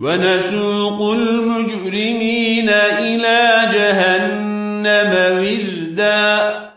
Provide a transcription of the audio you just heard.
ونسوق المجرمين إلى جهنم وردا.